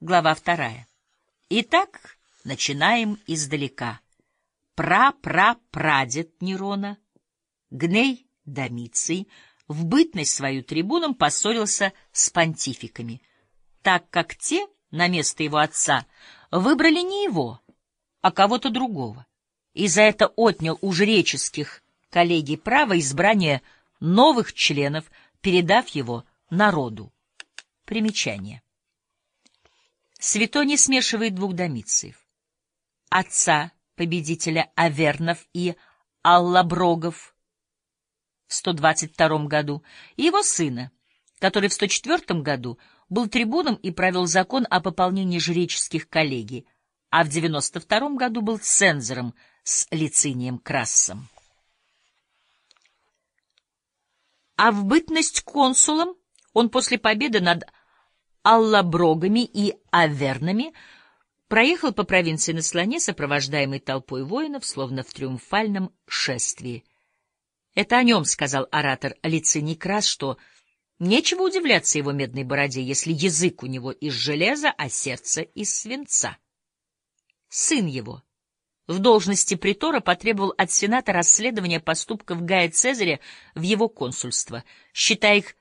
Глава вторая. Итак, начинаем издалека. Пра-пра-прадед Нерона, Гней Домиций, в бытность свою трибуном поссорился с понтификами, так как те на место его отца выбрали не его, а кого-то другого, и за это отнял у жреческих коллегий право избрания новых членов, передав его народу. Примечание. Святой смешивает двух домициев. Отца, победителя Авернов и Аллаброгов в 122 году, и его сына, который в 104 году был трибуном и провел закон о пополнении жреческих коллегий, а в 92 году был цензором с Лицинием Крассом. А в бытность консулом он после победы над Аллаброгами и Авернами проехал по провинции на слоне, сопровождаемый толпой воинов, словно в триумфальном шествии. Это о нем сказал оратор Лициний Крас, что нечего удивляться его медной бороде, если язык у него из железа, а сердце из свинца. Сын его в должности притора потребовал от Сената расследования поступков Гая Цезаря в его консульство, считая их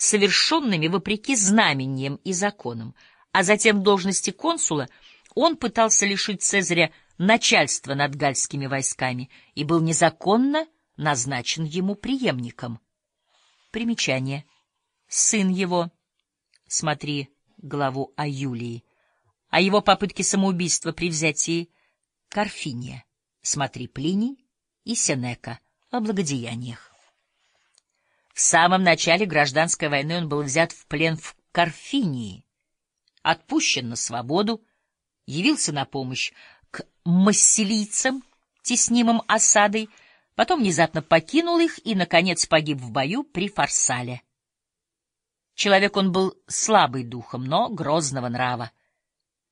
совершенными вопреки знамениям и законам, а затем должности консула он пытался лишить Цезаря начальства над гальскими войсками и был незаконно назначен ему преемником. Примечание. Сын его, смотри главу о Юлии, о его попытке самоубийства при взятии Карфиния, смотри Плиний и Сенека о благодеяниях. В самом начале гражданской войны он был взят в плен в Карфинии, отпущен на свободу, явился на помощь к массилийцам, теснимым осадой, потом внезапно покинул их и, наконец, погиб в бою при Фарсале. Человек он был слабый духом, но грозного нрава.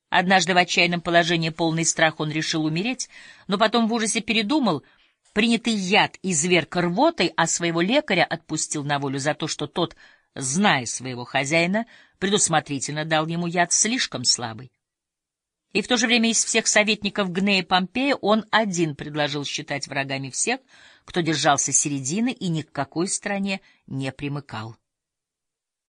Однажды в отчаянном положении полный страх он решил умереть, но потом в ужасе передумал — Принятый яд изверг рвотой, а своего лекаря отпустил на волю за то, что тот, зная своего хозяина, предусмотрительно дал ему яд слишком слабый. И в то же время из всех советников Гнея Помпея он один предложил считать врагами всех, кто держался середины и ни к какой стране не примыкал.